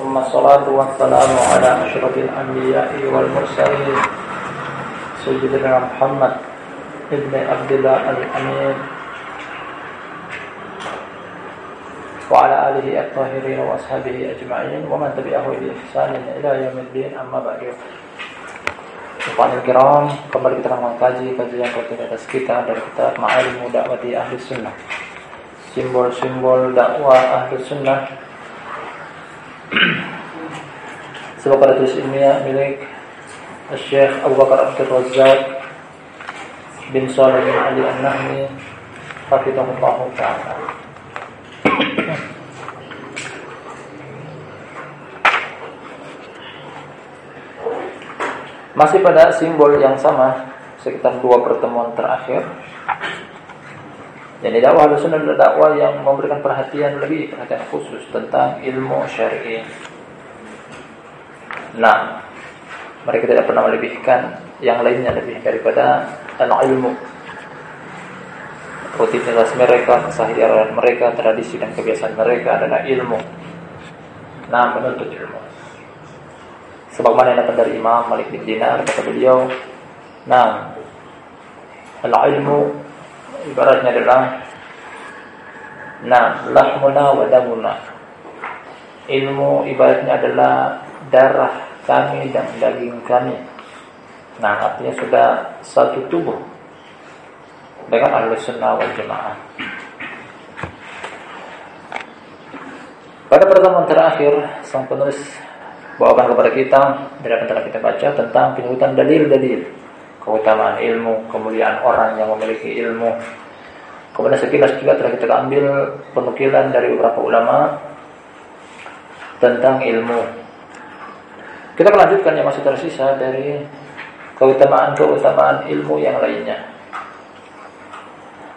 ثم الصلاة والسلام على أشرف الأنبياء والمرسلين سيدنا محمد ابن عبد الله الأمين وعلى آله الطاهرين وأصحابه أجمعين ومن تبعه بإحسان إلى يوم الدين أما بعد Ikhwan kiram, kembali kita akan mengkaji kajian rutin atas kita dari kitab Ma'alim Da'wati Ahli Sunnah. Simbol-simbol dakwah Ahli Sunnah. pada tulis ilmiah milik Syekh Abu Bakar Abdul Razak bin Salih bin Ali An-Nahmi Hafizahullah Ta'ala. Masih pada simbol yang sama sekitar dua pertemuan terakhir. Jadi dakwah sunnah adalah dakwah yang memberikan perhatian lebih, perhatian khusus tentang ilmu syar'i. Nah, mereka tidak pernah melebihkan yang lainnya lebih daripada al-ilmu. Rutinitas mereka, keseharian mereka, tradisi dan kebiasaan mereka adalah ilmu. Nah, menuntut ilmu. Sebagaimana yang datang dari Imam Malik bin Dinar kata beliau, "Nah, al-ilmu ibaratnya adalah nah, lahmuna wa damuna." Ilmu ibaratnya adalah darah kami dan daging kami. Nah, artinya sudah satu tubuh dengan ahli sunnah wal jamaah. Pada pertemuan terakhir, sang penulis bawakan kepada kita dari kita baca tentang penyebutan dalil-dalil keutamaan ilmu, kemuliaan orang yang memiliki ilmu. Kemudian sekilas juga telah kita ambil penukilan dari beberapa ulama tentang ilmu. Kita melanjutkan yang masih tersisa dari keutamaan-keutamaan ilmu yang lainnya.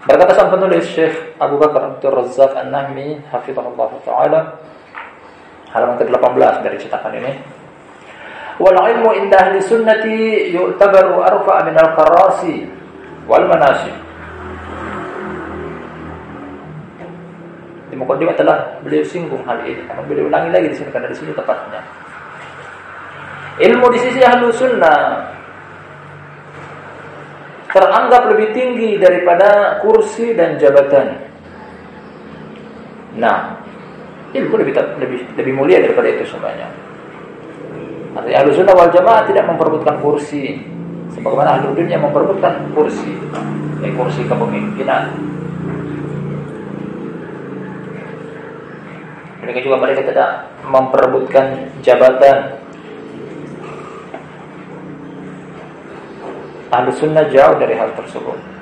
Berkata sang penulis Syekh Abu Bakar Abdul Razak An-Nahmi hafizahullah taala halaman ke-18 dari cetakan ini. Wal ilmu inda ahli sunnati yu'tabaru arfa min al-qarasi wal manasi. Di mukaddimah telah beliau singgung hal ini, namun beliau ulangi lagi di sini karena di sini tepatnya. Ilmu di sisi ahlu sunnah teranggap lebih tinggi daripada kursi dan jabatan. Nah, ilmu lebih lebih lebih mulia daripada itu semuanya. Artinya ahlu sunnah wal jamaah tidak memperebutkan kursi sebagaimana ahlu dunia memperebutkan kursi, eh, kursi kepemimpinan. Mereka juga mereka tidak memperebutkan jabatan. Ahlu sunnah jauh dari hal tersebut.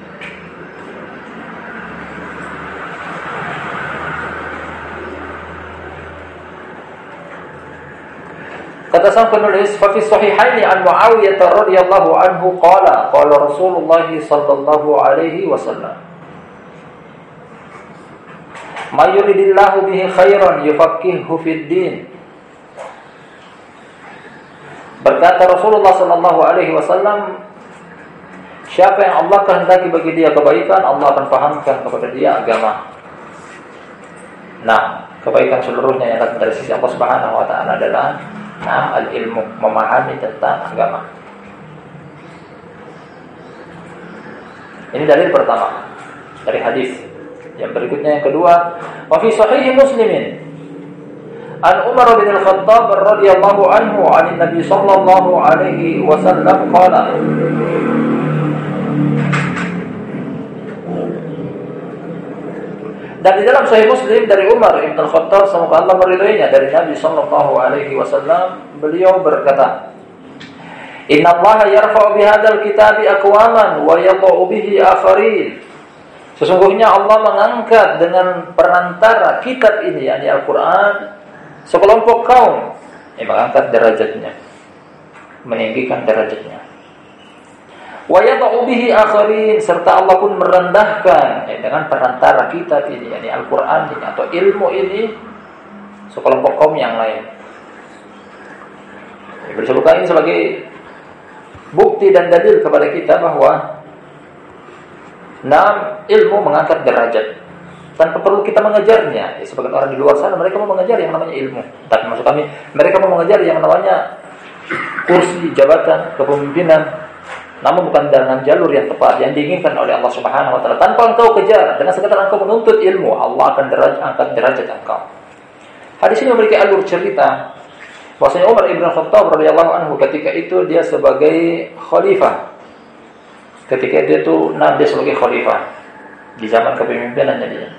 Kata sang penulis, "Fa fi sahihaini an Muawiyah radhiyallahu anhu qala qala Rasulullah sallallahu alaihi wasallam Ma yuridillahu bihi khairan yufaqihuhu fid din." Berkata Rasulullah sallallahu alaihi wasallam, siapa yang Allah kehendaki bagi dia kebaikan, Allah akan pahamkan kepada dia agama. Nah, kebaikan seluruhnya yang datang dari sisi Allah Subhanahu wa taala adalah Nah, al-ilmu memahami tentang agama. Ini dalil pertama dari hadis. Yang berikutnya yang kedua, wa fi sahih Muslimin An Umar bin Al-Khattab radhiyallahu anhu 'an Nabi sallallahu alaihi wasallam qala Dan di dalam Sahih Muslim dari Umar Ibn Khattab semoga Allah meridhoinya dari Nabi Sallallahu Alaihi Wasallam beliau berkata, Inna Allah yarfa'u bihadzal kitabi aqwaman wa yadh'u bihi akharin. Sesungguhnya Allah mengangkat dengan perantara kitab ini yakni Al-Qur'an sekelompok kaum yang mengangkat derajatnya, meninggikan derajatnya wa serta Allah pun merendahkan ya, dengan perantara kita ini yakni Al-Qur'an ini atau ilmu ini sekelompok kaum yang lain. Ya, ini sebagai bukti dan dalil kepada kita bahwa enam ilmu mengangkat derajat. tanpa perlu kita mengejarnya. Ya, sebagian orang di luar sana mereka mau mengejar yang namanya ilmu. Tapi maksud kami mereka mau mengejar yang namanya kursi, jabatan, kepemimpinan, namun bukan dengan jalur yang tepat yang diinginkan oleh Allah Subhanahu wa taala. Tanpa engkau kejar, dengan sekadar engkau menuntut ilmu, Allah akan derajat angkat derajat engkau. Hadis ini memiliki alur cerita bahwasanya Umar ibn Khattab radhiyallahu anhu ketika itu dia sebagai khalifah. Ketika dia itu nabi sebagai khalifah di zaman kepemimpinannya dia.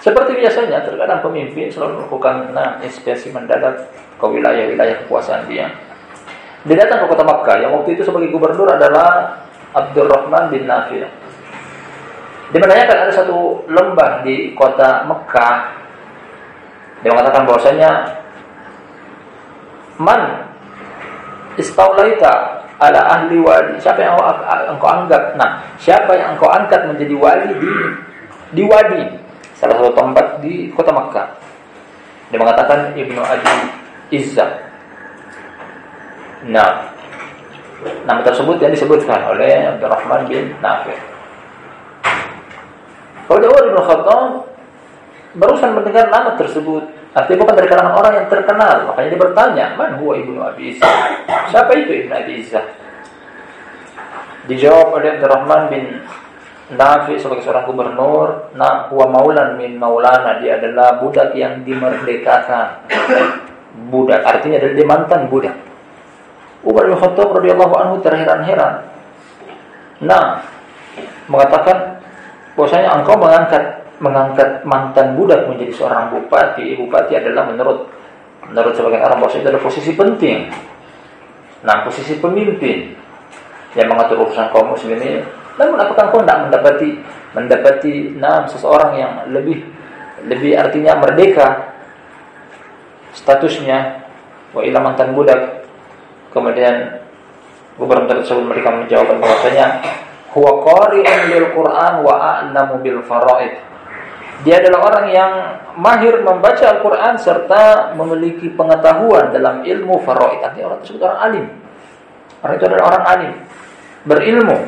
Seperti biasanya, terkadang pemimpin selalu melakukan nah, inspirasi mendadak ke wilayah-wilayah kekuasaan dia. Dia datang ke kota Makkah yang waktu itu sebagai gubernur adalah Abdurrahman bin Nafi. Dia menanyakan ada satu lembah di kota Mekah. Dia mengatakan bahwasanya man istaulaita ala ahli wadi. Siapa yang engkau anggap? Nah, siapa yang engkau angkat menjadi wali di di wadi, salah satu tempat di kota Makkah. Dia mengatakan Ibnu Abi Izzah Nah, nama tersebut yang disebutkan oleh Abdurrahman bin Nafi. Umar bin Khattab barusan mendengar nama tersebut, artinya bukan dari kalangan orang yang terkenal, makanya dia bertanya, "Man huwa ibnu Abi Isa?" Siapa itu ibnu Abi Isa? Dijawab oleh Abdurrahman bin Nafi sebagai seorang gubernur, nah huwa maulan min maulana, dia adalah budak yang dimerdekakan. Budak artinya adalah dia mantan budak. Umar bin Khattab radhiyallahu anhu terheran-heran. Nah, mengatakan bahwasanya engkau mengangkat mengangkat mantan budak menjadi seorang bupati. Bupati adalah menurut menurut sebagian orang bahwasanya itu adalah posisi penting. Nah, posisi pemimpin yang mengatur urusan kaum muslimin. Namun apakah engkau tidak mendapati mendapati nah seseorang yang lebih lebih artinya merdeka statusnya wa mantan budak Kemudian gubernur tersebut mereka menjawab bahwasanya huwa qari'un lil Qur'an wa a'lamu bil faraid. Dia adalah orang yang mahir membaca Al-Qur'an serta memiliki pengetahuan dalam ilmu faraid. Artinya orang tersebut orang alim. Orang itu adalah orang alim, berilmu.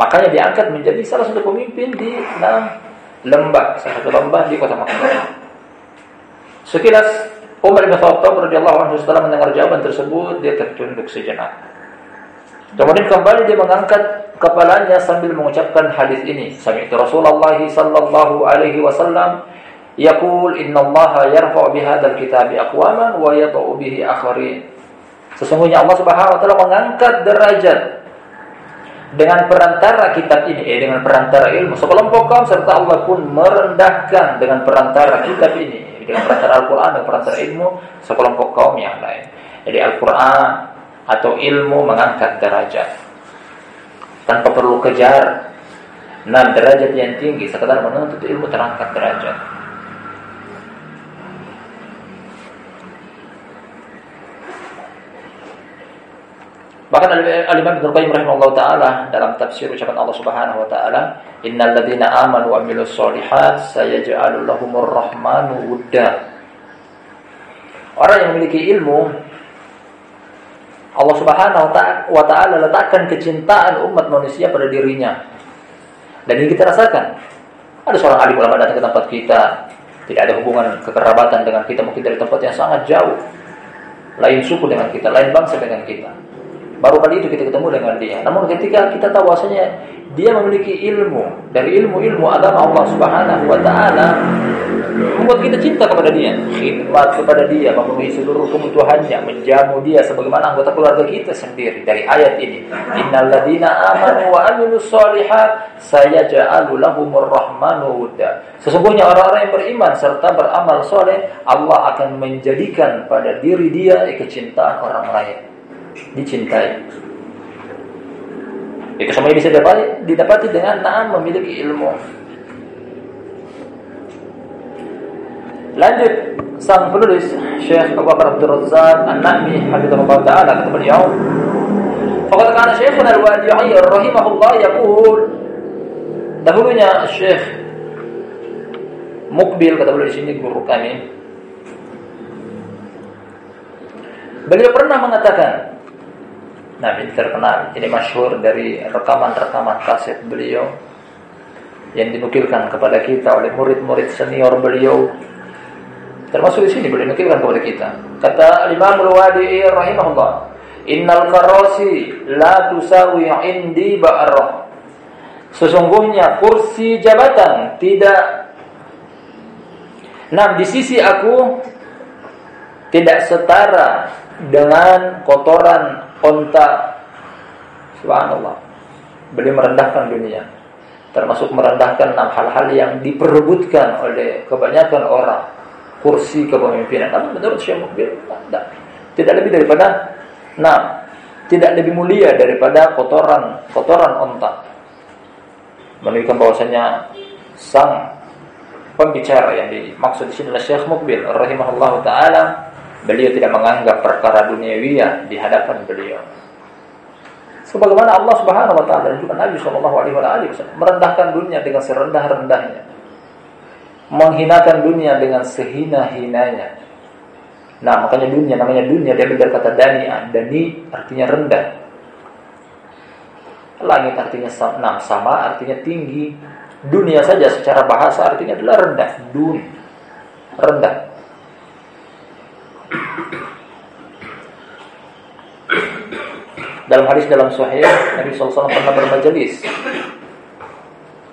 Makanya diangkat menjadi salah satu pemimpin di nah, lembah, salah satu lembah di kota Makkah. Sekilas Umar bin Khattab radhiyallahu anhu setelah mendengar jawaban tersebut dia tertunduk sejenak. Kemudian kembali dia mengangkat kepalanya sambil mengucapkan hadis ini. Sami'tu Rasulullah sallallahu alaihi wasallam yaqul innallaha yarfa'u bihadzal kitabi aqwaman wa bihi akharin. Sesungguhnya Allah Subhanahu wa taala mengangkat derajat dengan perantara kitab ini, eh, dengan perantara ilmu sekelompok kaum serta Allah pun merendahkan dengan perantara kitab ini dengan perantara Al-Quran dan perantara ilmu sekelompok kaum yang lain. Jadi Al-Quran atau ilmu mengangkat derajat tanpa perlu kejar. Nah derajat yang tinggi sekedar menuntut ilmu terangkat derajat. Bahkan Al-Imam Ibnu Qayyim rahimahullah taala dalam tafsir ucapan Allah Subhanahu wa taala, "Innal ladzina amanu wa amilus solihat sayaj'alu rahmanu wudda." Orang yang memiliki ilmu Allah Subhanahu wa taala letakkan kecintaan umat manusia pada dirinya. Dan ini kita rasakan. Ada seorang alim ulama datang ke tempat kita, tidak ada hubungan kekerabatan dengan kita, mungkin dari tempat yang sangat jauh. Lain suku dengan kita, lain bangsa dengan kita Baru kali itu kita ketemu dengan dia. Namun ketika kita tahu bahwasanya dia memiliki ilmu dari ilmu-ilmu agama Allah Subhanahu wa taala membuat kita cinta kepada dia, khidmat kepada dia, memenuhi seluruh kebutuhannya, menjamu dia sebagaimana anggota keluarga kita sendiri. Dari ayat ini, innal ladina amanu wa amilus solihat sayaj'alu lahumur rahmanu wudda. Sesungguhnya orang-orang yang beriman serta beramal soleh, Allah akan menjadikan pada diri dia kecintaan orang lain dicintai. Itu semuanya bisa didapati, didapati dengan naam memiliki ilmu. Lanjut sang penulis Syekh Abu Bakar Abdul Razzaq An-Nahmi hafizahullah taala kata beliau Faqad kana Syekhuna Al-Wadi'i rahimahullah yaqul dahulunya Syekh Mukbil kata beliau di sini guru kami Beliau pernah mengatakan Ini terkenal, ini masyhur dari rekaman-rekaman kaset beliau. yang dinukilkan kepada kita oleh murid-murid senior beliau termasuk di sini beliau nukilkan kepada kita kata Imam Al-Wadi'i rahimahullah innal karasi la tusawi indi ba'arrah sesungguhnya kursi jabatan tidak Nah, di sisi aku tidak setara dengan kotoran onta. Subhanallah. Beliau merendahkan dunia termasuk merendahkan enam hal-hal yang diperebutkan oleh kebanyakan orang kursi kepemimpinan. Tapi menurut Syekh Mukbil tidak, tidak lebih daripada nah, tidak lebih mulia daripada kotoran kotoran onta. Menunjukkan bahwasanya sang pembicara yang dimaksud di sini adalah Syekh Mukbil rahimahullah taala beliau tidak menganggap perkara duniawiya di hadapan beliau Sebagaimana Allah Subhanahu wa taala dan juga Nabi sallallahu alaihi wasallam merendahkan dunia dengan serendah-rendahnya. Menghinakan dunia dengan sehina-hinanya. Nah, makanya dunia namanya dunia dia dari kata dani, dani artinya rendah. Langit artinya sama, sama artinya tinggi. Dunia saja secara bahasa artinya adalah rendah, dun. Rendah. Dalam hadis dalam Sahih Nabi SAW pernah bermajelis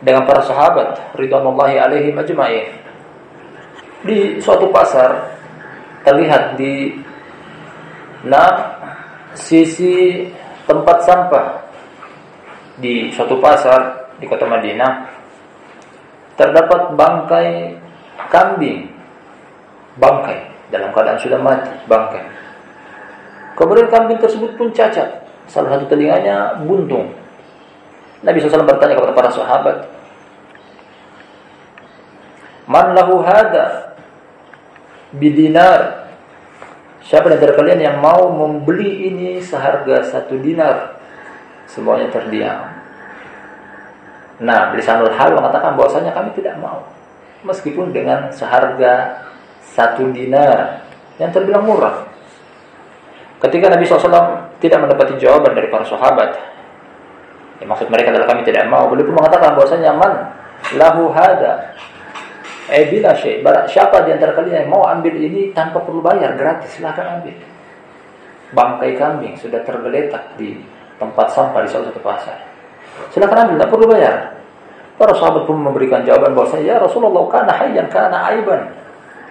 dengan para sahabat ridwanullahi alaihi majma'in. Di suatu pasar terlihat di nah sisi tempat sampah di suatu pasar di kota Madinah terdapat bangkai kambing bangkai dalam keadaan sudah mati bangkai kemudian kambing tersebut pun cacat Salah satu telinganya buntung. Nabi SAW bertanya kepada para sahabat, Man lahu hada bidinar Siapa dari kalian yang mau membeli ini seharga satu dinar? Semuanya terdiam. Nah, Bilisanul Hal mengatakan bahwasanya kami tidak mau. Meskipun dengan seharga satu dinar yang terbilang murah. Ketika Nabi SAW tidak mendapati jawaban dari para sahabat, ya, maksud mereka adalah kami tidak mau. Beliau pun mengatakan bahwasanya man lahu hada Eh bila siapa di antara kalian yang mau ambil ini tanpa perlu bayar, gratis, silahkan ambil. Bangkai kambing sudah tergeletak di tempat sampah di salah satu pasar. Silahkan ambil, tidak perlu bayar. Para sahabat pun memberikan jawaban bahwasanya ya Rasulullah kana hayyan kana aiban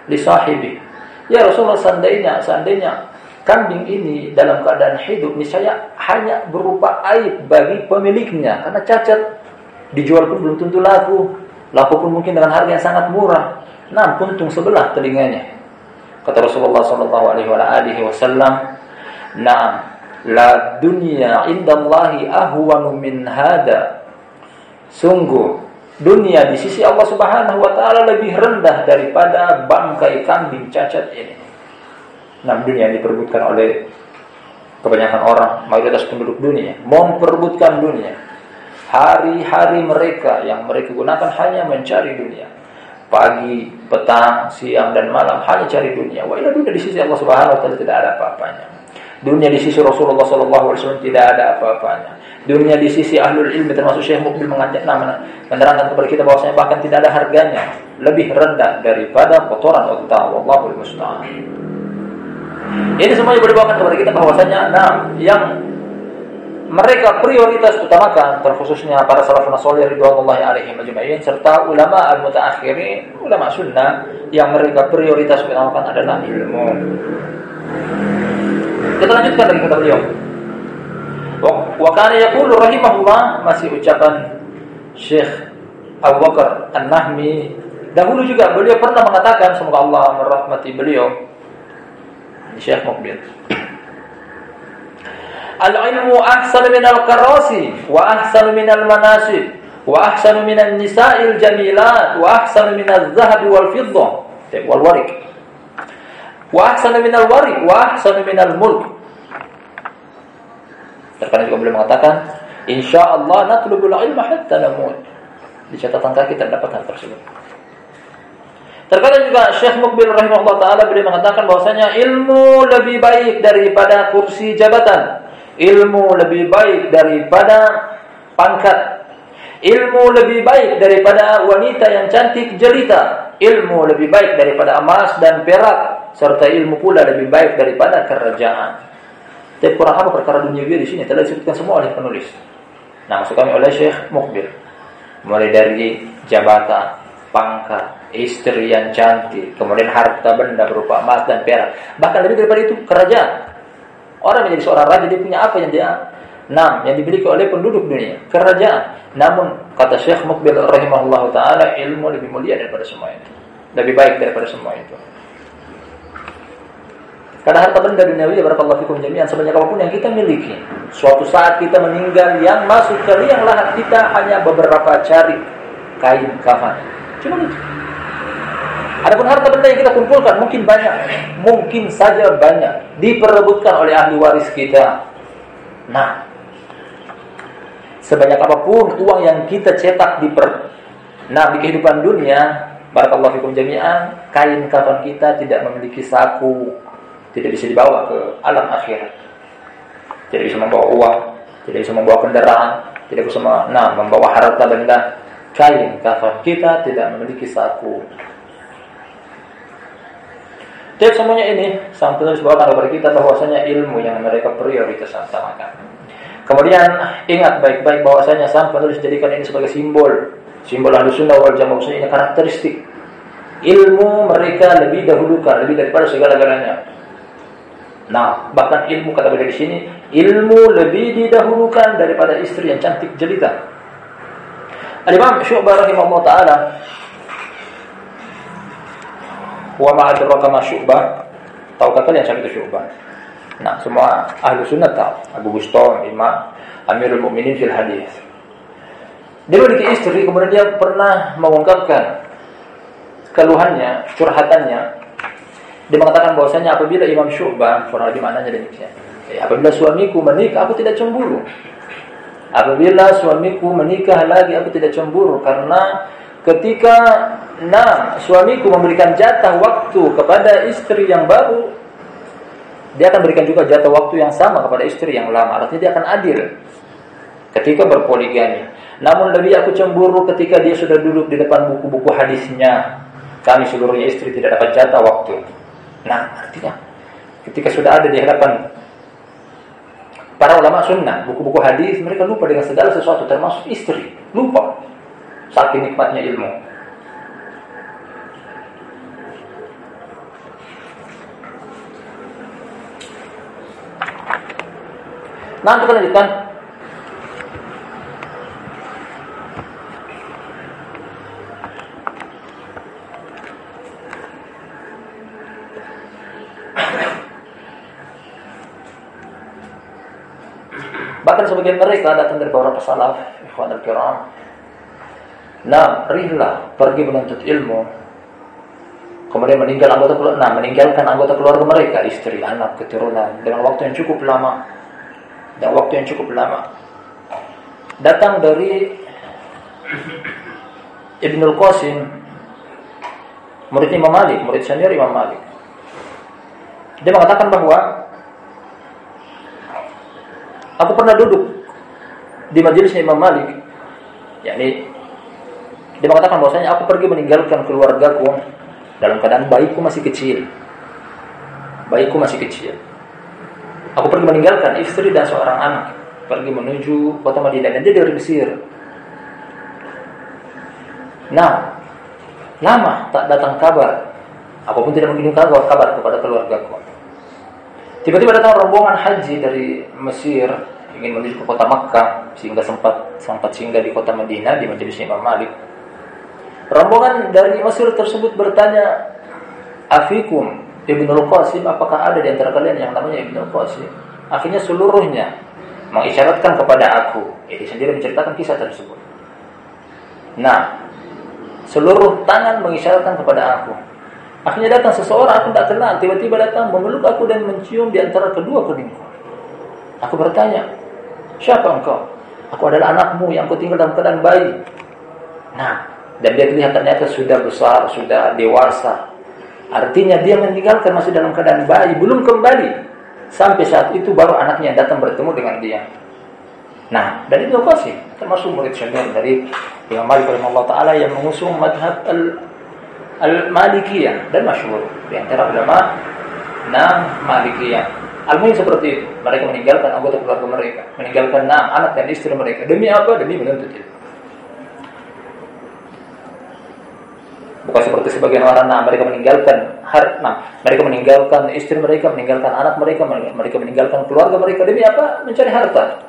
li sahibi. Ya Rasulullah seandainya seandainya kambing ini dalam keadaan hidup misalnya hanya berupa aib bagi pemiliknya. Karena cacat dijual pun belum tentu laku. Laku pun mungkin dengan harga yang sangat murah. Nah puntung sebelah telinganya. Kata Rasulullah sallallahu alaihi wasallam nah la dunya indallahi ahwanu min hada. Sungguh dunia di sisi Allah Subhanahu wa taala lebih rendah daripada bangkai kambing cacat ini Nah, dunia yang diperbutkan oleh kebanyakan orang, mayoritas penduduk dunia, memperbutkan dunia. Hari-hari mereka yang mereka gunakan hanya mencari dunia. Pagi, petang, siang, dan malam hanya cari dunia. Wah, dunia di sisi Allah Subhanahu wa taala tidak ada apa-apanya. Dunia di sisi Rasulullah sallallahu alaihi wasallam tidak ada apa-apanya. Dunia di sisi ahlul ilmi termasuk Syekh Mukbil mengajak nama menerangkan kepada kita bahwasanya bahkan tidak ada harganya lebih rendah daripada kotoran unta. Wallahu musta'an. Ini semuanya berbawakan kepada kita bahwasanya nah yang mereka prioritas utamakan terkhususnya para salafun salih ridwanullahi alaihim ajma'in serta ulama al-mutaakhirin ulama sunnah yang mereka prioritas utamakan adalah ilmu. Kita lanjutkan lagi kata beliau. Wa kana yaqulu rahimahullah masih ucapan Syekh Abu Bakar An-Nahmi. Dahulu juga beliau pernah mengatakan semoga Allah merahmati beliau Syekh Mukbil. Al-ilmu ahsan min al-karasi wa ahsan min al-manasib wa ahsan min an-nisa'il jamilat wa ahsan min al-zahab wal fiddah. Wal warik. Wa ahsan min al-warik wa ahsan min al-mulk Terkadang juga boleh mengatakan insyaallah natlubul ilma hatta namut di catatan kaki terdapat hal tersebut Terkadang juga Syekh Mukbil rahimahullah taala beliau mengatakan bahwasanya ilmu lebih baik daripada kursi jabatan. Ilmu lebih baik daripada pangkat. Ilmu lebih baik daripada wanita yang cantik jelita. Ilmu lebih baik daripada emas dan perak. Serta ilmu pula lebih baik daripada kerajaan. Tapi kurang apa perkara dunia di sini telah disebutkan semua oleh penulis. Nah, maksud kami oleh Syekh Mukbil. Mulai dari jabatan, pangkat, istri yang cantik, kemudian harta benda berupa emas dan perak. Bahkan lebih daripada itu, kerajaan. Orang menjadi seorang raja, dia punya apa yang dia Nah, yang dimiliki oleh penduduk dunia, kerajaan. Namun kata Syekh Mukbil rahimahullah taala ilmu lebih mulia daripada semua itu. Lebih baik daripada semua itu. Karena harta benda duniawi ya barakallahu fikum jami'an sebanyak apa pun yang kita miliki. Suatu saat kita meninggal yang masuk ke liang lahat kita hanya beberapa cari kain kafan. Cuma itu. Adapun harta benda yang kita kumpulkan mungkin banyak, mungkin saja banyak diperebutkan oleh ahli waris kita. Nah, sebanyak apa pun uang yang kita cetak di per nah di kehidupan dunia, barakallahu fikum jami'an, kain kafan kita tidak memiliki saku, tidak bisa dibawa ke alam akhirat. Tidak bisa membawa uang, tidak bisa membawa kendaraan, tidak bisa nah, membawa harta benda. Kain kafan kita tidak memiliki saku. Jadi semuanya ini sang penulis bawakan kepada kita bahwasanya ilmu yang mereka prioritas utamakan. Kemudian ingat baik-baik bahwasanya sang penulis jadikan ini sebagai simbol, simbol ahlu sunnah wal jamaah ini karakteristik ilmu mereka lebih dahulukan lebih daripada segala-galanya. Nah, bahkan ilmu kata beliau di sini, ilmu lebih didahulukan daripada istri yang cantik jelita. Al-Imam Syu'bah rahimahullah taala wa ma adraka ma Syu'bah? Tahukah kalian siapa itu Syu'bah? Nah, semua ahlu sunnah tahu. Abu Bustam, Imam Amirul Mukminin fil hadis. Dia memiliki istri, kemudian dia pernah mengungkapkan keluhannya, curhatannya dia mengatakan bahwasanya apabila Imam Syu'bah, kurang lebih maknanya demikian. Ya, apabila suamiku menikah, aku tidak cemburu. Apabila suamiku menikah lagi, aku tidak cemburu karena ketika nah suamiku memberikan jatah waktu kepada istri yang baru, dia akan berikan juga jatah waktu yang sama kepada istri yang lama. Artinya dia akan adil ketika berpoligami. Namun lebih aku cemburu ketika dia sudah duduk di depan buku-buku hadisnya. Kami seluruhnya istri tidak dapat jatah waktu. Nah, artinya ketika sudah ada di hadapan para ulama sunnah, buku-buku hadis, mereka lupa dengan segala sesuatu termasuk istri, lupa saking nikmatnya ilmu. Nah, kita lanjutkan. Bahkan sebagian mereka datang dari beberapa salaf, ikhwan al-kiram. Nah, rihlah pergi menuntut ilmu. Kemudian meninggal anggota keluarga, nah, meninggalkan anggota keluarga mereka, istri, anak, keturunan dengan waktu yang cukup lama. Dan waktu yang cukup lama. Datang dari Ibnul Qasim, murid Imam Malik, murid senior Imam Malik. Dia mengatakan bahwa Aku pernah duduk di majelis Imam Malik. yakni dia mengatakan bahwasanya aku pergi meninggalkan keluargaku dalam keadaan bayiku masih kecil. Bayiku masih kecil. Aku pergi meninggalkan istri dan seorang anak, pergi menuju kota Madinah dan dia dari Mesir. Nah, lama tak datang kabar. Aku pun tidak mengirim kabar, kabar kepada keluargaku. Tiba-tiba datang rombongan haji dari Mesir ingin menuju ke kota Makkah sehingga sempat sempat singgah di kota Madinah di majelis Imam Malik. Rombongan dari Mesir tersebut bertanya, "Afikum Ibnu Qasim, apakah ada di antara kalian yang namanya Ibnu Qasim?" Akhirnya seluruhnya mengisyaratkan kepada aku. Jadi sendiri menceritakan kisah tersebut. Nah, seluruh tangan mengisyaratkan kepada aku. Akhirnya datang seseorang aku tidak kenal, tiba-tiba datang memeluk aku dan mencium di antara kedua keningku. Aku bertanya, siapa engkau? Aku adalah anakmu yang aku tinggal dalam keadaan bayi. Nah, dan dia terlihat ternyata sudah besar, sudah dewasa. Artinya dia meninggalkan masih dalam keadaan bayi, belum kembali. Sampai saat itu baru anaknya datang bertemu dengan dia. Nah, dan itu sih? termasuk murid senior dari Imam Malik rahimahullah taala yang mengusung madhab al-Malikiyah dan masyhur di antara ulama enam Malikiyah. al seperti itu. Mereka meninggalkan anggota keluarga mereka, meninggalkan enam anak dan istri mereka. Demi apa? Demi menuntut ilmu. Bukan seperti sebagian orang, nah mereka meninggalkan harta, nah, mereka meninggalkan istri mereka, meninggalkan anak mereka, mereka meninggalkan keluarga mereka demi apa? Mencari harta.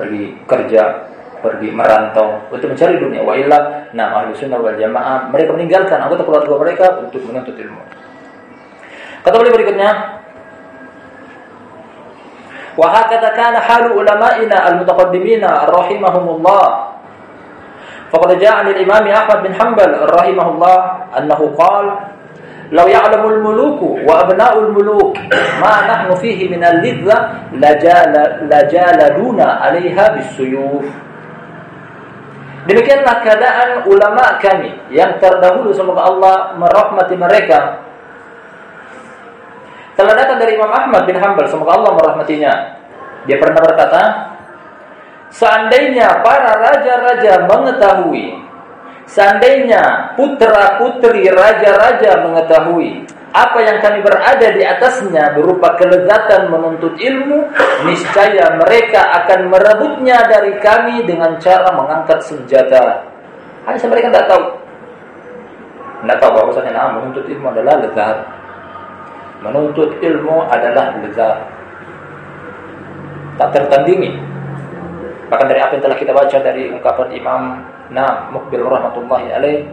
Pergi kerja, pergi merantau untuk mencari dunia. Wa illa, nah ahlu sunnah wal jamaah, mereka meninggalkan anggota keluarga mereka untuk menuntut ilmu. Kata beliau berikutnya, Wa hakata kana halu ulama'ina al-mutaqaddimina rahimahumullah فقد جاء عن الإمام أحمد بن حنبل رحمه الله أنه قال لو يعلم الملوك وأبناء الملوك ما نحن فيه من اللذة لجال لجالدونا عليها بالسيوف Demikianlah keadaan ulama kami yang terdahulu semoga Allah merahmati mereka. Telah datang dari Imam Ahmad bin Hanbal semoga Allah merahmatinya. Dia pernah berkata, Seandainya para raja-raja mengetahui, seandainya putra-putri raja-raja mengetahui apa yang kami berada di atasnya berupa kelezatan menuntut ilmu, niscaya mereka akan merebutnya dari kami dengan cara mengangkat senjata. Hanya mereka tidak tahu. Tidak tahu bahwasanya nah, menuntut ilmu adalah lezat. Menuntut ilmu adalah lezat. Tak tertandingi Bahkan dari apa yang telah kita baca dari ungkapan Imam Nah Mukbil rahmatullahi alaih,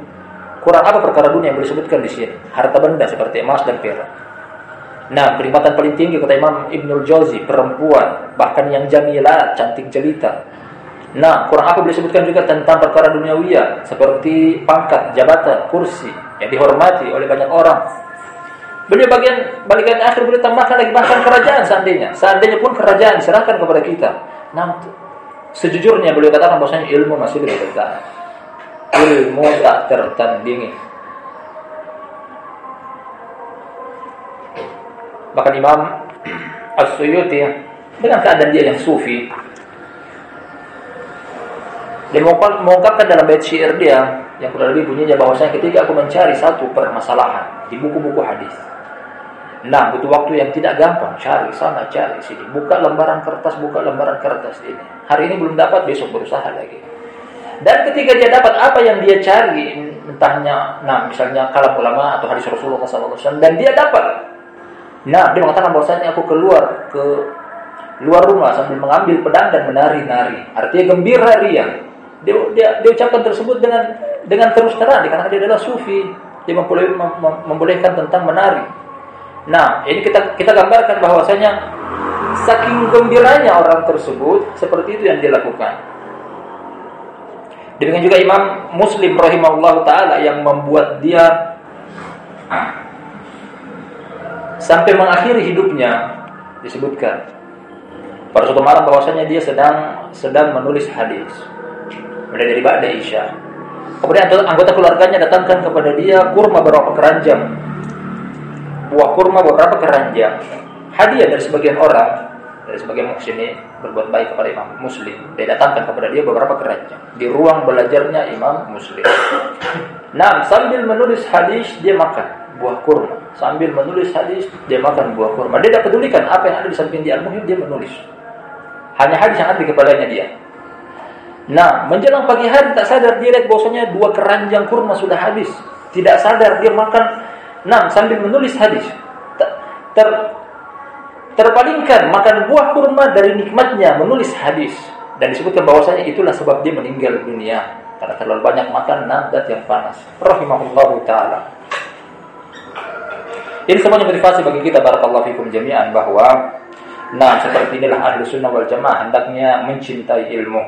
kurang apa perkara dunia yang boleh disebutkan di sini? Harta benda seperti emas dan perak. Nah, kenikmatan paling tinggi kata Imam Ibnul Jauzi, perempuan, bahkan yang jamilah, cantik jelita. Nah, kurang apa boleh disebutkan juga tentang perkara duniawiya seperti pangkat, jabatan, kursi yang dihormati oleh banyak orang. Beliau bagian bagian akhir boleh tambahkan lagi bahkan kerajaan seandainya. Seandainya pun kerajaan diserahkan kepada kita. Nah, Sejujurnya beliau katakan bahwasanya ilmu masih lebih dekat. Ilmu tak tertandingi. Bahkan Imam As-Suyuti dengan keadaan dia yang sufi dia mengungkapkan dalam bait syair dia yang kurang lebih bunyinya bahwasanya ketika aku mencari satu permasalahan di buku-buku hadis Nah, butuh waktu yang tidak gampang. Cari sana, cari sini. Buka lembaran kertas, buka lembaran kertas ini. Hari ini belum dapat, besok berusaha lagi. Dan ketika dia dapat apa yang dia cari, entahnya, nah misalnya kalam ulama atau hadis Rasulullah SAW, dan dia dapat. Nah, dia mengatakan bahwasanya aku keluar ke luar rumah sambil mengambil pedang dan menari-nari. Artinya gembira ria. Dia, dia, dia ucapkan tersebut dengan dengan terus terang, karena dia adalah sufi. Dia membolehkan tentang menari Nah, ini kita kita gambarkan bahwasanya saking gembiranya orang tersebut seperti itu yang dilakukan. Demikian juga Imam Muslim rahimahullah taala yang membuat dia sampai mengakhiri hidupnya disebutkan. Pada suatu malam bahwasanya dia sedang sedang menulis hadis. Mulai dari Ba'da Isya. Kemudian anggota keluarganya datangkan kepada dia kurma beberapa keranjang. Buah kurma beberapa keranjang. Hadiah dari sebagian orang dari sebagian muhsini berbuat baik kepada Imam Muslim. Dia datangkan kepada dia beberapa keranjang. Di ruang belajarnya Imam Muslim. Nah sambil menulis hadis dia makan buah kurma. Sambil menulis hadis dia makan buah kurma. Dia tidak pedulikan apa yang ada di samping dia. Muhim dia menulis. Hanya hadis yang ada di kepalanya dia. Nah, menjelang pagi hari tak sadar dia lihat bahwasanya dua keranjang kurma sudah habis. Tidak sadar dia makan. Nah, sambil menulis hadis. Ter, terpalingkan makan buah kurma dari nikmatnya menulis hadis dan disebutkan bahwasanya itulah sebab dia meninggal dunia karena terlalu banyak makan nadat yang panas. Rahimahullahu taala. Ini semuanya motivasi bagi kita barakallahu fikum jami'an bahwa nah seperti inilah ahli sunnah wal jamaah hendaknya mencintai ilmu.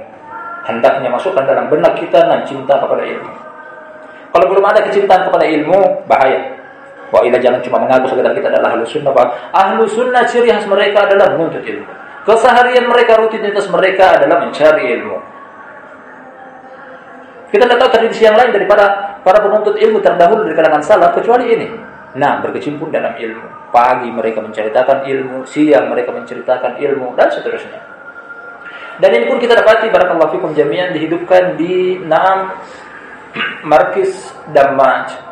Hendaknya masukkan dalam benak kita dan cinta kepada ilmu. Kalau belum ada kecintaan kepada ilmu, bahaya. Wa ila jangan cuma mengaku sekedar kita adalah ahlu sunnah. Bahwa ahlu sunnah ciri khas mereka adalah menuntut ilmu. Keseharian mereka, rutinitas mereka adalah mencari ilmu. Kita tidak tahu tradisi yang lain daripada para penuntut ilmu terdahulu dari kalangan salaf kecuali ini. Nah, berkecimpung dalam ilmu. Pagi mereka menceritakan ilmu, siang mereka menceritakan ilmu, dan seterusnya. Dan ini pun kita dapati barakallahu fikum jami'an dihidupkan di Naam Markis Damaj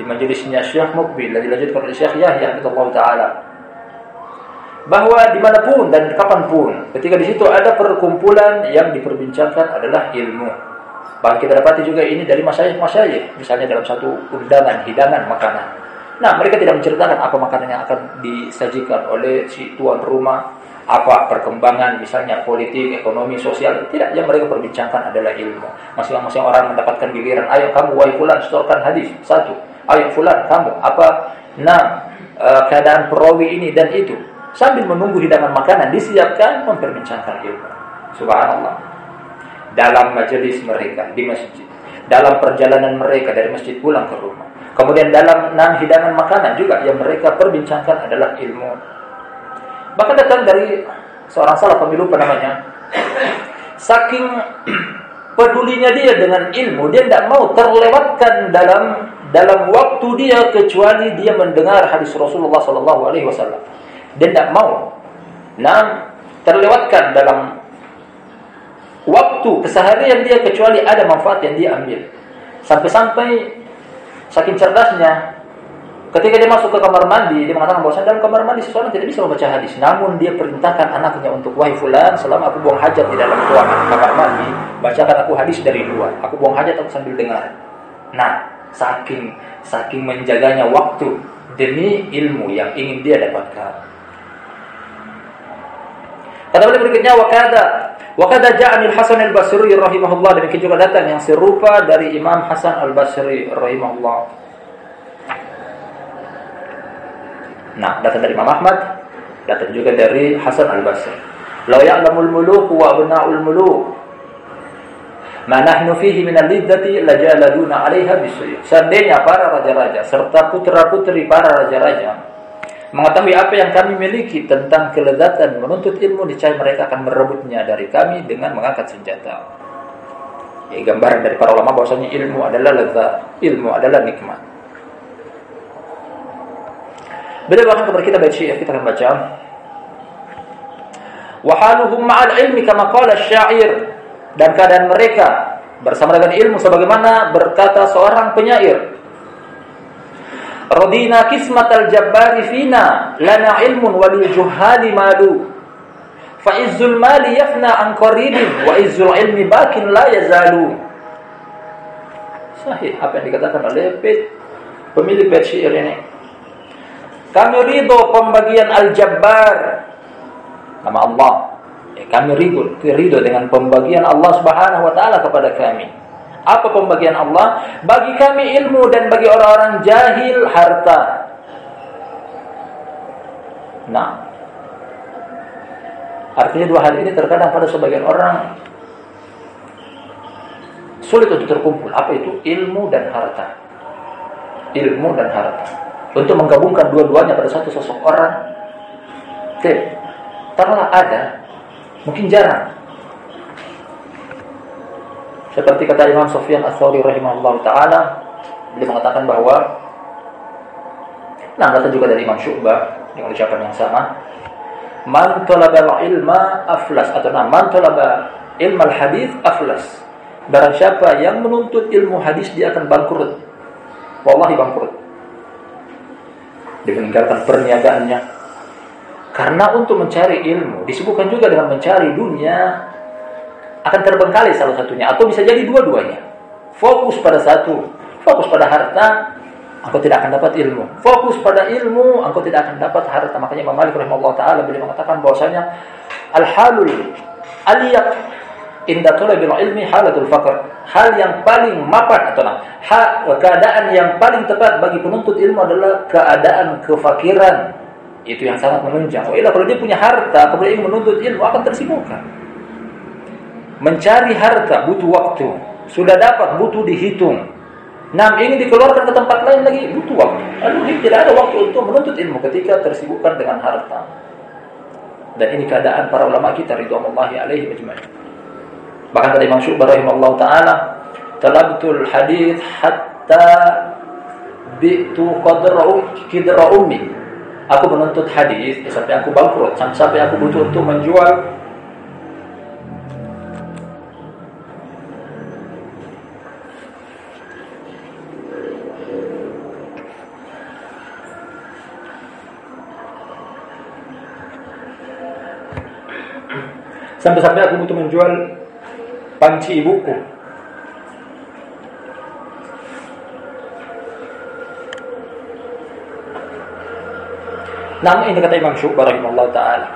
di majelisnya Syekh Mukbil dan dilanjutkan oleh Syekh Yahya Allah taala. Bahwa di mana pun dan kapan pun ketika di situ ada perkumpulan yang diperbincangkan adalah ilmu. Bahkan kita dapati juga ini dari masyayikh-masyayikh misalnya dalam satu undangan hidangan makanan. Nah mereka tidak menceritakan apa makanan yang akan disajikan oleh si tuan rumah apa perkembangan misalnya politik, ekonomi, sosial. Tidak yang mereka perbincangkan adalah ilmu. Masing-masing orang mendapatkan giliran ayo kamu wahai fulan setorkan hadis. Satu ayo fulan kamu apa? Enam uh, keadaan perawi ini dan itu. Sambil menunggu hidangan makanan disiapkan memperbincangkan ilmu. Subhanallah. Dalam majelis mereka di masjid dalam perjalanan mereka dari masjid pulang ke rumah kemudian dalam enam hidangan makanan juga yang mereka perbincangkan adalah ilmu. Bahkan datang dari seorang salah pemilu namanya. Saking pedulinya dia dengan ilmu, dia tidak mau terlewatkan dalam dalam waktu dia kecuali dia mendengar hadis Rasulullah Sallallahu Alaihi Wasallam. Dia tidak mau, nah terlewatkan dalam waktu keseharian dia kecuali ada manfaat yang dia ambil. Sampai-sampai saking cerdasnya Ketika dia masuk ke kamar mandi, dia mengatakan bahwa dalam kamar mandi seseorang tidak bisa membaca hadis. Namun dia perintahkan anaknya untuk wahai fulan, selama aku buang hajat di dalam ruangan kamar mandi, bacakan aku hadis dari luar. Aku buang hajat aku sambil dengar. Nah, saking saking menjaganya waktu demi ilmu yang ingin dia dapatkan. Kata beliau berikutnya wakada wakada ja'anil Hasan al-Basri rahimahullah demikian juga datang yang serupa dari Imam Hasan al-Basri rahimahullah. Nah, datang dari Imam Ahmad, datang juga dari Hasan Al-Basri. Law ya'lamul muluk wa abna'ul muluk ma nahnu fihi min al-liddati lajaladuna 'alaiha bisuyuf. Seandainya para raja-raja serta putra-putri para raja-raja mengetahui apa yang kami miliki tentang kelezatan menuntut ilmu, niscaya mereka akan merebutnya dari kami dengan mengangkat senjata. Ya, gambaran dari para ulama bahwasanya ilmu adalah lezat, ilmu adalah nikmat. Beliau bahkan kepada kita baca syair, kita akan baca. Wahaluhum ma'al ilmi kama qala syair dan keadaan mereka bersama dengan ilmu sebagaimana berkata seorang penyair. Radina kismatal jabbari fina lana ilmun walil juhali malu. Fa izzul mali yafna an qaribin wa izzul ilmi bakin la yazalu. Sahih apa yang dikatakan oleh pemilik bait syair ini. Kami ridho pembagian Al-Jabbar nama Allah. Ya, kami ridho, ridho dengan pembagian Allah Subhanahu wa taala kepada kami. Apa pembagian Allah? Bagi kami ilmu dan bagi orang-orang jahil harta. Nah, artinya dua hal ini terkadang pada sebagian orang sulit untuk terkumpul. Apa itu? Ilmu dan harta. Ilmu dan harta untuk menggabungkan dua-duanya pada satu sosok orang oke taruhlah ada mungkin jarang. Seperti kata Imam Sofyan Ats-Tsauri rahimahullah taala dia mengatakan bahwa nah kata juga dari Imam Syu'bah dengan ucapan yang sama man talabal ilma aflas atau nah man talaba ilmal hadis aflas. Barang siapa yang menuntut ilmu hadis dia akan bangkrut. Wallahi bangkrut. Dia meninggalkan perniagaannya. Karena untuk mencari ilmu disebutkan juga dengan mencari dunia akan terbengkalai salah satunya atau bisa jadi dua-duanya. Fokus pada satu, fokus pada harta, engkau tidak akan dapat ilmu. Fokus pada ilmu, engkau tidak akan dapat harta. Makanya Imam Malik rahimahullah taala beliau mengatakan bahwasanya al-halul aliyah inda talabil ilmi halatul faqr. Hal yang paling mapan atau nah, ha, keadaan yang paling tepat bagi penuntut ilmu adalah keadaan kefakiran. Itu yang sangat menunjang. Oh, kalau dia punya harta, kemudian ingin menuntut ilmu akan tersibukkan. Mencari harta butuh waktu. Sudah dapat butuh dihitung. Nah, ingin dikeluarkan ke tempat lain lagi butuh waktu. Lalu tidak ada waktu untuk menuntut ilmu ketika tersibukkan dengan harta. Dan ini keadaan para ulama kita ridwanullahi alaihi majma'in. Bahkan kata Imam Syu'bah rahimahullah taala, "Talabtul hadis hatta bi'tu qadra ummi." aku menuntut hadis sampai aku bangkrut. Sampai aku butuh untuk menjual. Sampai-sampai aku butuh menjual panci ibuku. Namun ini kata Imam Syukur rahimahullah ta'ala.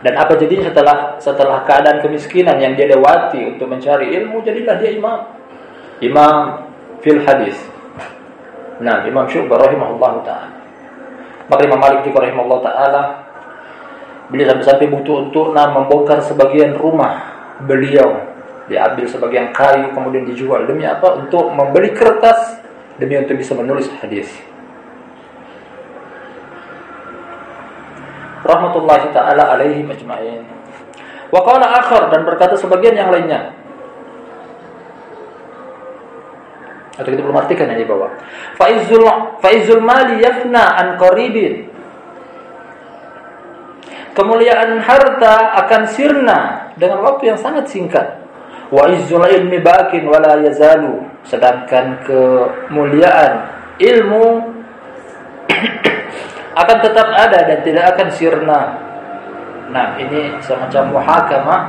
Dan apa jadinya setelah setelah keadaan kemiskinan yang dia lewati untuk mencari ilmu, jadilah dia imam. Imam fil hadis. Nah, Imam Syukur rahimahullah ta'ala. Maka Imam Malik juga rahimahullah ta'ala Beliau sampai-sampai butuh untuk nah, membongkar sebagian rumah beliau. Diambil sebagian kayu kemudian dijual. Demi apa? Untuk membeli kertas demi untuk bisa menulis hadis. Rahmatullahi taala alaihi majma'in. Wa qala akhar dan berkata sebagian yang lainnya. Atau kita belum artikan yang di bawah. Faizul faizul mali yafna an qaribin kemuliaan harta akan sirna dengan waktu yang sangat singkat. Wa izzul ilmi bakin wala yazalu. Sedangkan kemuliaan ilmu akan tetap ada dan tidak akan sirna. Nah, ini semacam muhakamah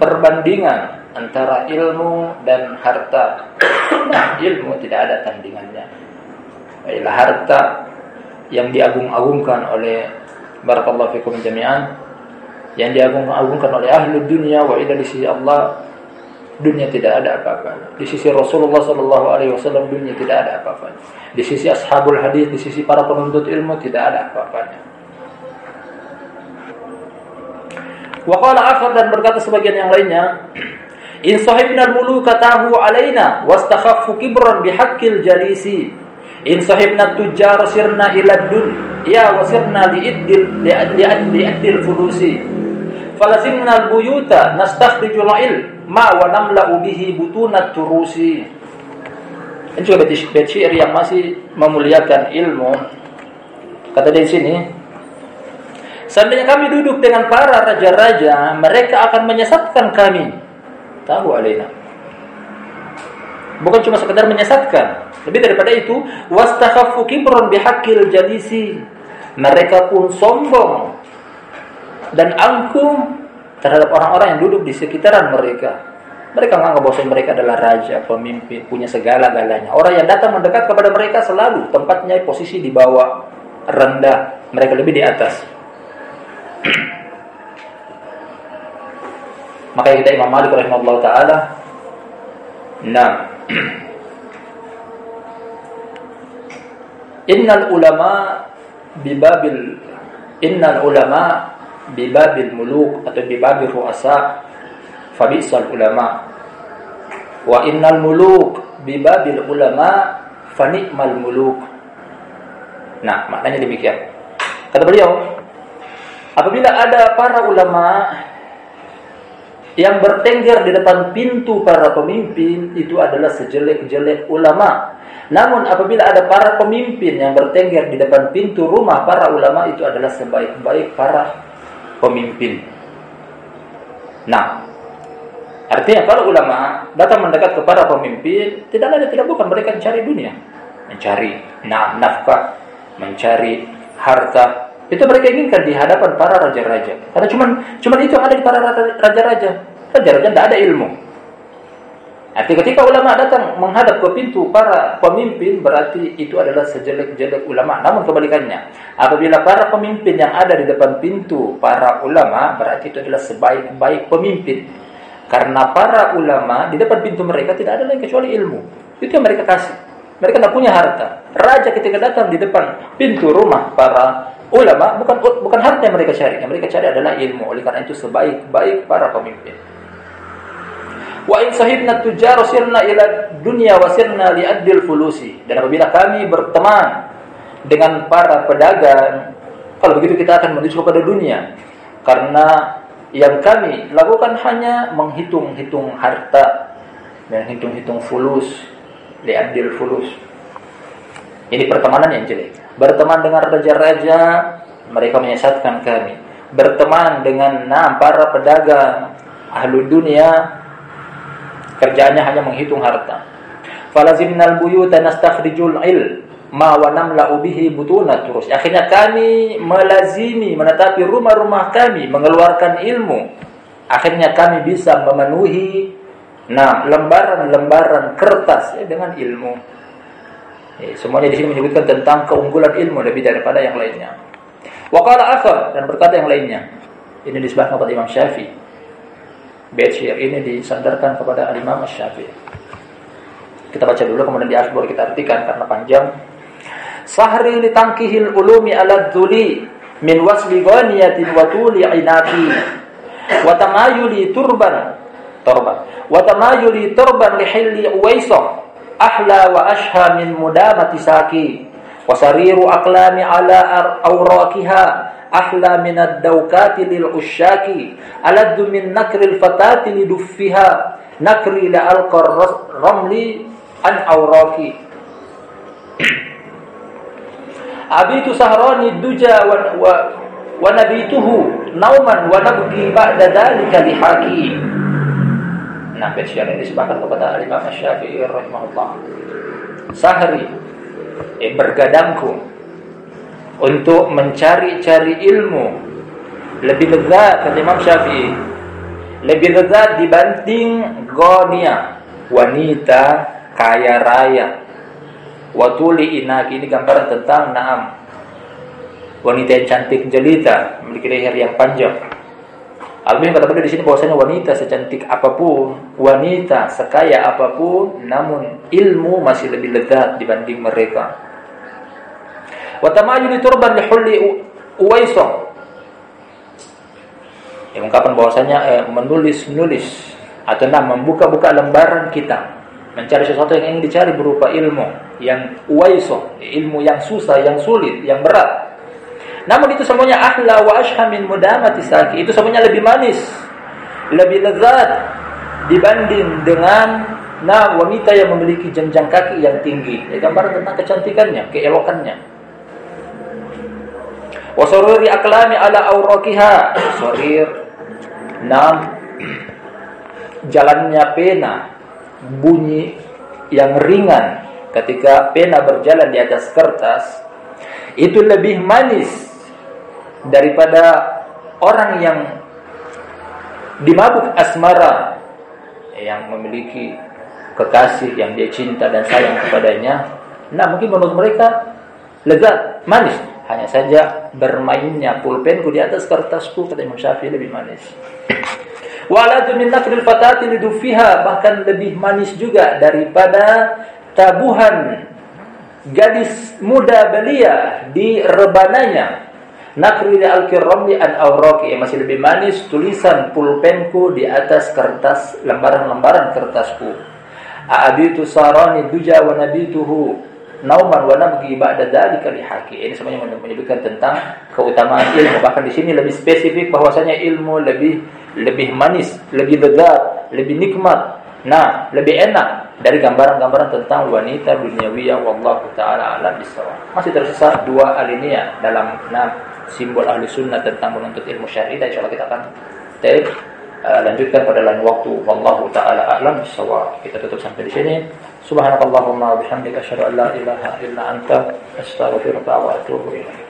perbandingan antara ilmu dan harta. Nah, ilmu tidak ada tandingannya. Baiklah harta yang diagung-agungkan oleh barakallahu fikum jami'an yang diagung-agungkan oleh ahli dunia wa ila Allah dunia tidak ada apa-apa di sisi Rasulullah sallallahu alaihi wasallam dunia tidak ada apa-apa di sisi ashabul hadis di sisi para penuntut ilmu tidak ada apa-apanya. Wa qala akhar dan berkata sebagian yang lainnya in sahibna al-muluka tahu alaina wastakhaffu kibran bihaqqil jalisi. In sahibna tujjar sirna ila dunya ya wasirna li'iddil li'iddil fulusi. Falazimna al-buyuta nastakhrijul il ma wa namla'u bihi butunat turusi ini juga bait syair yang masih memuliakan ilmu kata di sini Seandainya kami duduk dengan para raja-raja, mereka akan menyesatkan kami. Tahu alina. Bukan cuma sekedar menyesatkan, lebih daripada itu, wastakhaffu kibran bihaqqil jalisi. Mereka pun sombong dan angkuh terhadap orang-orang yang duduk di sekitaran mereka. Mereka menganggap bahwa mereka adalah raja, pemimpin, punya segala-galanya. Orang yang datang mendekat kepada mereka selalu tempatnya posisi di bawah, rendah, mereka lebih di atas. Makanya kita Imam Malik rahimahullah taala nah Innal ulama bibabil innal ulama bibabil muluk atau bibabil ru'asa fabisal ulama. Wa innal muluk bibabil ulama fanikmal muluk. Nah maknanya demikian. Kata beliau apabila ada para ulama yang bertengger di depan pintu para pemimpin itu adalah sejelek-jelek ulama. Namun apabila ada para pemimpin yang bertengger di depan pintu rumah para ulama itu adalah sebaik-baik para pemimpin. Nah, artinya para ulama datang mendekat kepada pemimpin tidak ada tidak bukan mereka mencari dunia, mencari nah, nafkah, mencari harta. Itu mereka inginkan di hadapan para raja-raja. Karena cuma cuma itu yang ada di para raja-raja. Raja-raja tidak ada ilmu. Arti ketika ulama datang menghadap ke pintu para pemimpin berarti itu adalah sejelek-jelek ulama. Namun kebalikannya, apabila para pemimpin yang ada di depan pintu para ulama berarti itu adalah sebaik-baik pemimpin. Karena para ulama di depan pintu mereka tidak ada lain kecuali ilmu. Itu yang mereka kasih. Mereka tidak punya harta. Raja ketika datang di depan pintu rumah para ulama bukan bukan harta yang mereka cari. Yang mereka cari adalah ilmu. Oleh karena itu sebaik-baik para pemimpin. Wa in sahibna tujar sirna ila dunya wa sirna li adil fulusi. Dan apabila kami berteman dengan para pedagang, kalau begitu kita akan menuju kepada dunia. Karena yang kami lakukan hanya menghitung-hitung harta, menghitung-hitung fulus, li adil fulus. Ini pertemanan yang jelek. Berteman dengan raja-raja, mereka menyesatkan kami. Berteman dengan nah, para pedagang, ahlu dunia, Kerjaannya hanya menghitung harta. Falazimnal buyuta nastakhrijul il ma wa namla'u bihi butuna terus. Akhirnya kami melazimi menetapi rumah-rumah kami mengeluarkan ilmu. Akhirnya kami bisa memenuhi nah lembaran-lembaran kertas ya, dengan ilmu. Ya, semuanya di sini menyebutkan tentang keunggulan ilmu lebih daripada yang lainnya. Waqala akhar dan berkata yang lainnya. Ini disebutkan kepada Imam Syafi'i. Bait syair ini disandarkan kepada Imam Syafi'i. Kita baca dulu kemudian di akhir kita artikan karena panjang. Sahri li tankihil ulumi ala dhuli min wasbi ghaniyatin wa tuli inati wa tamayuli turban turban wa tamayuli turban li hilli uwaisa ahla wa ashha min mudamati saki wa sariru aqlami ala awrakiha ahla min ad-dawkati lil ushaki aladdu min nakri al-fatati li duffiha nakri la alqar ramli an awraki. Abitu sahrani duja wa, wa, wa nabituhu nauman wa nabgi ba'da dhalika lihaki nah bait ini disebutkan kepada Imam Syafi'i rahimahullah. Sahri eh, bergadangku untuk mencari-cari ilmu. Lebih lezat kata Imam Syafi'i. Lebih lezat dibanding gonia wanita kaya raya. Watuli inaki ini gambaran tentang naam. Wanita yang cantik jelita memiliki leher yang panjang. Alhamdulillah kata beliau di sini bahwasanya wanita secantik apa pun, wanita sekaya apa pun, namun ilmu masih lebih lezat dibanding mereka. Watamayuni turban lihulli uwaisah. Yang ungkapan bahwasanya eh, menulis-nulis atau nah membuka-buka lembaran kita mencari sesuatu yang ingin dicari berupa ilmu yang waiso, ilmu yang susah, yang sulit, yang berat. Namun itu semuanya ahla wa ashha min mudamati saki. Itu semuanya lebih manis, lebih lezat dibanding dengan nah wanita yang memiliki jenjang kaki yang tinggi. Ya, gambaran tentang kecantikannya, keelokannya. Wasururi aklami ala aurakiha. Surir. Nam jalannya pena bunyi yang ringan ketika pena berjalan di atas kertas itu lebih manis daripada orang yang dimabuk asmara yang memiliki kekasih yang dia cinta dan sayang kepadanya. Nah, mungkin menurut mereka lezat, manis. Hanya saja bermainnya pulpenku di atas kertasku kata Imam Syafi'i lebih manis. Waladu min nakril fatati lidufiha bahkan lebih manis juga daripada tabuhan gadis muda belia di rebananya. Nakri al-kirramli an awraqi masih lebih manis tulisan pulpenku di atas kertas lembaran-lembaran kertasku. Aabitu sarani duja wa nabituhu nauman wa nabgi ba'da dzalika lihaqi. Ini semuanya menyebutkan tentang keutamaan ilmu. Bahkan di sini lebih spesifik bahwasanya ilmu lebih lebih manis, lebih lezat, lebih nikmat. Nah, lebih enak dari gambaran-gambaran tentang wanita duniawiyah wallahu taala alam bisawab. Masih tersisa dua alinea dalam enam simbol ahli sunnah tentang menuntut ilmu syar'i dan insyaallah kita akan take, Eh, lanjutkan pada lain waktu. Wallahu taala a'lam bissawab. Kita tutup sampai di sini. Subhanakallahumma wa bihamdika asyhadu an la ilaha illa anta astaghfiruka wa atubu ilaik.